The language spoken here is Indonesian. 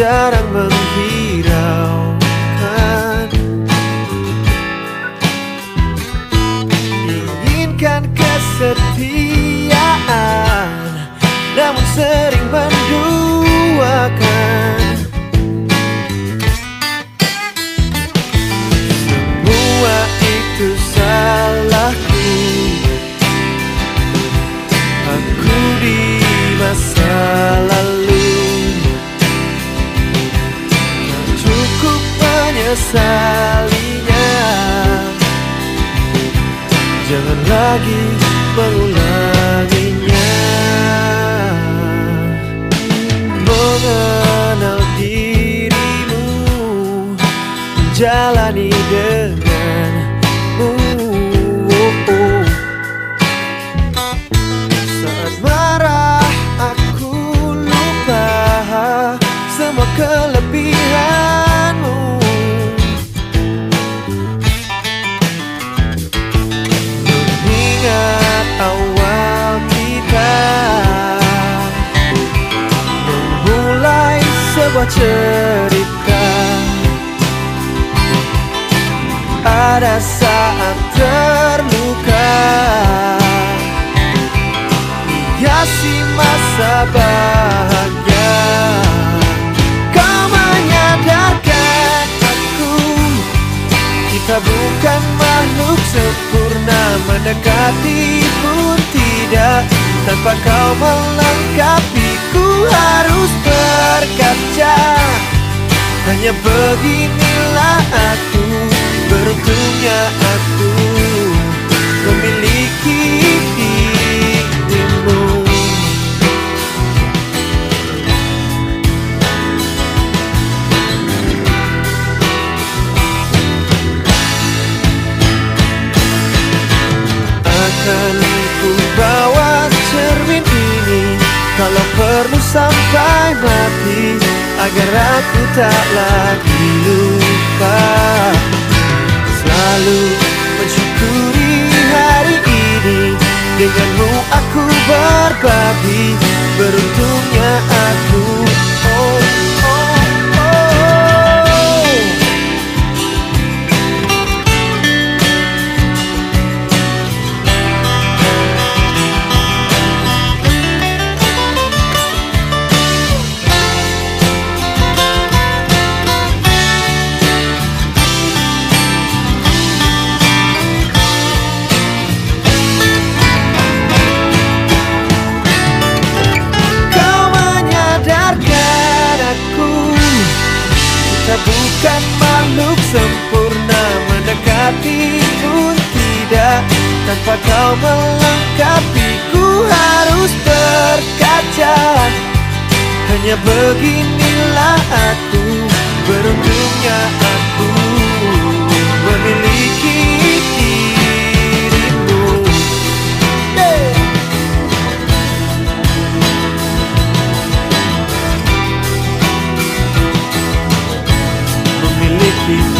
jarang menghiraukan. Inginkan kesetiaan Namun sering Jangan lagi mengulanginya Mengenal dirimu Menjalani denganmu oh, oh. Saat marah aku lupa Semua kelebihanmu sebuah cerita. Ada saat terluka. Hiasi masa bahagia. Kau menyadarkan aku. Kita bukan makhluk sempurna Mendekati pun tidak. Tanpa kau melengkapi Ku harus Hanya beginilah aku Beruntungnya aku Memiliki dirimu. Akan ku bawa cermin ini Kalau perlu sampai mati Agar aku tak lagi lupa. Selalu mensyukuri hari ini Denganmu aku berbagi Beruntungnya aku Kita bukan makhluk sempurna Mendekati pun tidak. Tanpa kau melengkapi Ku harus berkaca. Hanya beginilah aku memiliki